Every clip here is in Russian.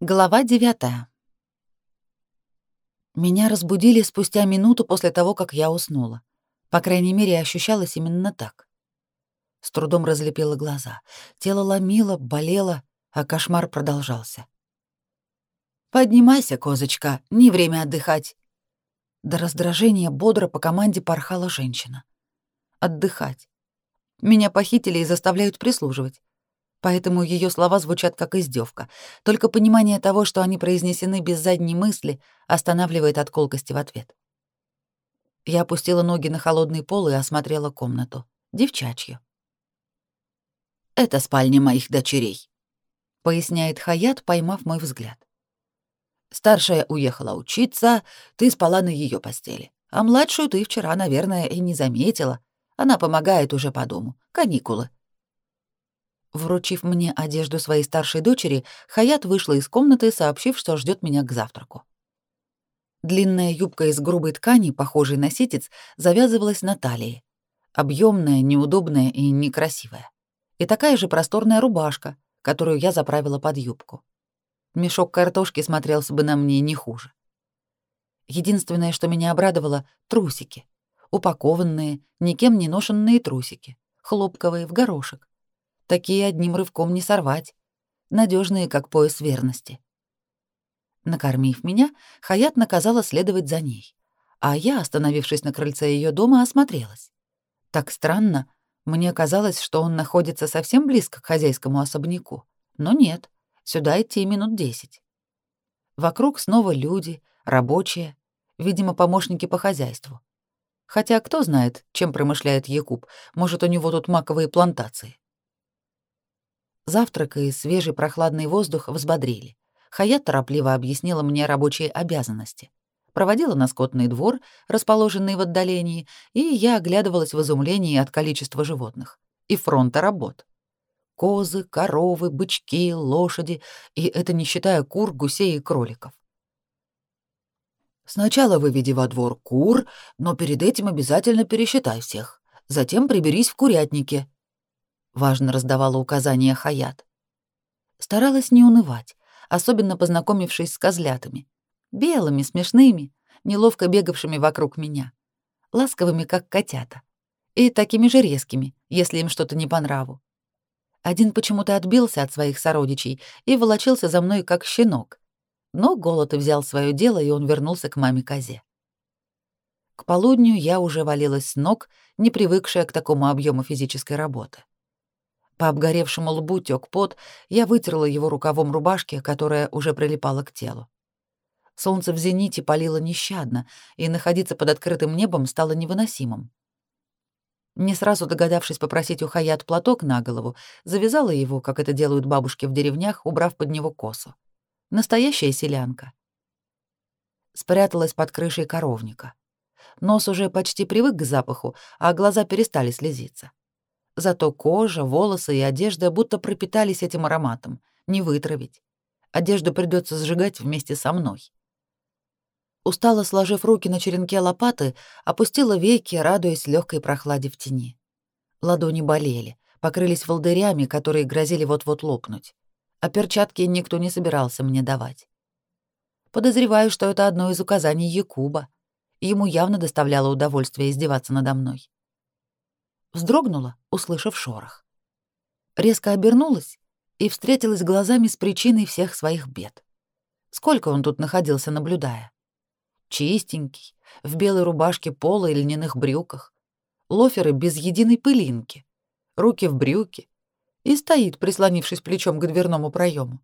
Глава 9 Меня разбудили спустя минуту после того, как я уснула. По крайней мере, ощущалось именно так. С трудом разлепила глаза. Тело ломило, болело, а кошмар продолжался. «Поднимайся, козочка, не время отдыхать!» До раздражения бодро по команде порхала женщина. «Отдыхать. Меня похитили и заставляют прислуживать поэтому ее слова звучат как издевка. Только понимание того, что они произнесены без задней мысли, останавливает от колкости в ответ. Я опустила ноги на холодный пол и осмотрела комнату. Девчачью. «Это спальня моих дочерей», — поясняет Хаят, поймав мой взгляд. «Старшая уехала учиться, ты спала на ее постели. А младшую ты вчера, наверное, и не заметила. Она помогает уже по дому. Каникулы. Вручив мне одежду своей старшей дочери, Хаят вышла из комнаты, сообщив, что ждет меня к завтраку. Длинная юбка из грубой ткани, похожей на ситец, завязывалась на талии. Объемная, неудобная и некрасивая. И такая же просторная рубашка, которую я заправила под юбку. Мешок картошки смотрелся бы на мне не хуже. Единственное, что меня обрадовало — трусики. Упакованные, никем не ношенные трусики, хлопковые, в горошек. Такие одним рывком не сорвать. Надежные, как пояс верности. Накормив меня, Хаят наказала следовать за ней. А я, остановившись на крыльце ее дома, осмотрелась. Так странно, мне казалось, что он находится совсем близко к хозяйскому особняку. Но нет, сюда идти минут десять. Вокруг снова люди, рабочие, видимо, помощники по хозяйству. Хотя кто знает, чем промышляет Якуб, может, у него тут маковые плантации. Завтрак и свежий прохладный воздух взбодрили. Хаят торопливо объяснила мне рабочие обязанности. Проводила на скотный двор, расположенный в отдалении, и я оглядывалась в изумлении от количества животных и фронта работ. Козы, коровы, бычки, лошади, и это не считая кур, гусей и кроликов. Сначала выведи во двор кур, но перед этим обязательно пересчитай всех. Затем приберись в курятнике, важно раздавала указания Хаят. Старалась не унывать, особенно познакомившись с козлятами. Белыми, смешными, неловко бегавшими вокруг меня. Ласковыми, как котята. И такими же резкими, если им что-то не по нраву. Один почему-то отбился от своих сородичей и волочился за мной, как щенок. Но голод взял свое дело, и он вернулся к маме козе. К полудню я уже валилась с ног, не привыкшая к такому объему физической работы. По обгоревшему лбу тёк пот, я вытерла его рукавом рубашки, которая уже прилипала к телу. Солнце в зените палило нещадно, и находиться под открытым небом стало невыносимым. Не сразу догадавшись попросить у Хаят платок на голову, завязала его, как это делают бабушки в деревнях, убрав под него косу. Настоящая селянка. Спряталась под крышей коровника. Нос уже почти привык к запаху, а глаза перестали слезиться. Зато кожа, волосы и одежда будто пропитались этим ароматом. Не вытравить. Одежду придется сжигать вместе со мной. Устало сложив руки на черенке лопаты, опустила веки, радуясь легкой прохладе в тени. Ладони болели, покрылись волдырями, которые грозили вот-вот лопнуть. А перчатки никто не собирался мне давать. Подозреваю, что это одно из указаний Якуба. Ему явно доставляло удовольствие издеваться надо мной вздрогнула, услышав шорох. Резко обернулась и встретилась глазами с причиной всех своих бед. Сколько он тут находился, наблюдая? Чистенький, в белой рубашке пола и льняных брюках, лоферы без единой пылинки, руки в брюки, и стоит, прислонившись плечом к дверному проему.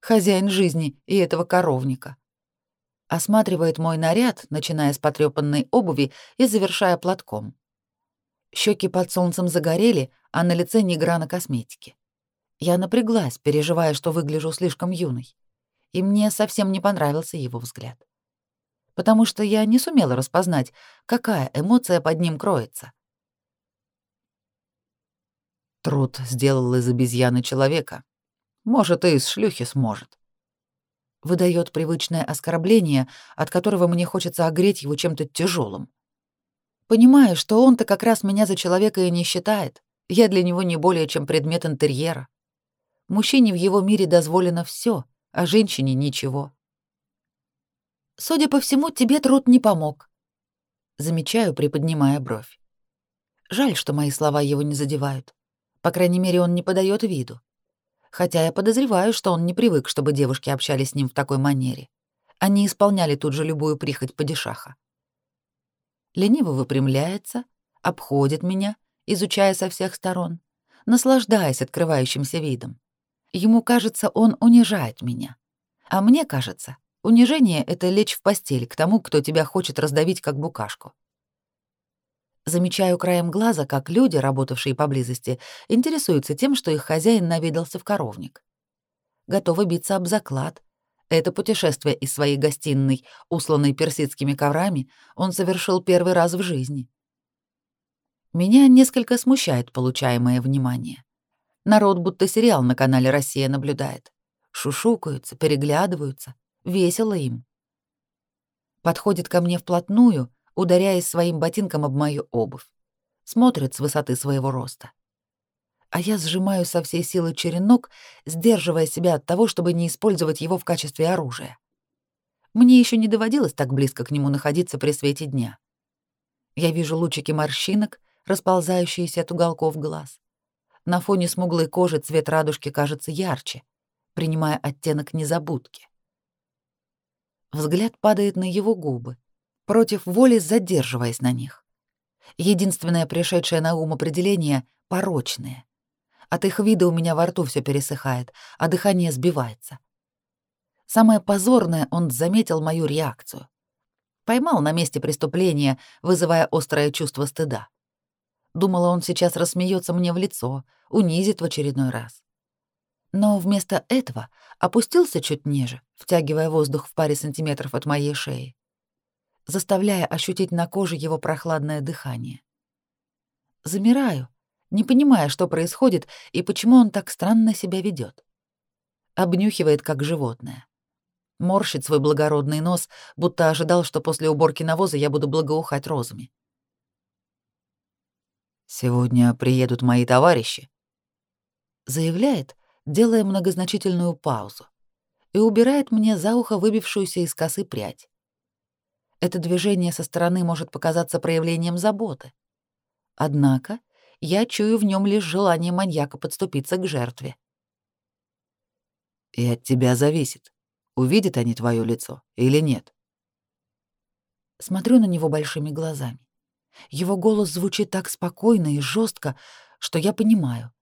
Хозяин жизни и этого коровника. Осматривает мой наряд, начиная с потрепанной обуви и завершая платком. Щеки под солнцем загорели, а на лице не грана косметики. Я напряглась, переживая, что выгляжу слишком юной. И мне совсем не понравился его взгляд. Потому что я не сумела распознать, какая эмоция под ним кроется. Труд сделал из обезьяны человека. Может, и из шлюхи сможет. Выдает привычное оскорбление, от которого мне хочется огреть его чем-то тяжелым. Понимаю, что он-то как раз меня за человека и не считает. Я для него не более чем предмет интерьера. Мужчине в его мире дозволено все, а женщине ничего. Судя по всему, тебе труд не помог. Замечаю, приподнимая бровь. Жаль, что мои слова его не задевают. По крайней мере, он не подает виду. Хотя я подозреваю, что он не привык, чтобы девушки общались с ним в такой манере. Они исполняли тут же любую прихоть падишаха лениво выпрямляется, обходит меня, изучая со всех сторон, наслаждаясь открывающимся видом. Ему кажется, он унижает меня. А мне кажется, унижение — это лечь в постель к тому, кто тебя хочет раздавить как букашку. Замечаю краем глаза, как люди, работавшие поблизости, интересуются тем, что их хозяин наведался в коровник. Готовы биться об заклад — это путешествие из своей гостиной, усланной персидскими коврами, он совершил первый раз в жизни. Меня несколько смущает получаемое внимание. Народ будто сериал на канале «Россия» наблюдает. Шушукаются, переглядываются. Весело им. Подходит ко мне вплотную, ударяясь своим ботинком об мою обувь. Смотрит с высоты своего роста а я сжимаю со всей силы черенок, сдерживая себя от того, чтобы не использовать его в качестве оружия. Мне еще не доводилось так близко к нему находиться при свете дня. Я вижу лучики морщинок, расползающиеся от уголков глаз. На фоне смуглой кожи цвет радужки кажется ярче, принимая оттенок незабудки. Взгляд падает на его губы, против воли задерживаясь на них. Единственное пришедшее на ум определение — порочное — от их вида у меня во рту все пересыхает, а дыхание сбивается. Самое позорное, он заметил мою реакцию. Поймал на месте преступления, вызывая острое чувство стыда. Думала, он сейчас рассмеется мне в лицо, унизит в очередной раз. Но вместо этого опустился чуть ниже, втягивая воздух в паре сантиметров от моей шеи, заставляя ощутить на коже его прохладное дыхание. Замираю, не понимая, что происходит и почему он так странно себя ведет. Обнюхивает, как животное. Морщит свой благородный нос, будто ожидал, что после уборки навоза я буду благоухать розами. «Сегодня приедут мои товарищи», — заявляет, делая многозначительную паузу, и убирает мне за ухо выбившуюся из косы прядь. Это движение со стороны может показаться проявлением заботы. Однако — я чую в нем лишь желание маньяка подступиться к жертве. И от тебя зависит, увидят они твое лицо или нет. Смотрю на него большими глазами. Его голос звучит так спокойно и жестко, что я понимаю.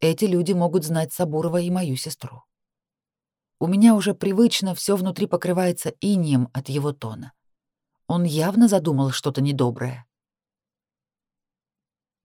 Эти люди могут знать Сабурова и мою сестру. У меня уже привычно все внутри покрывается инием от его тона. Он явно задумал что-то недоброе.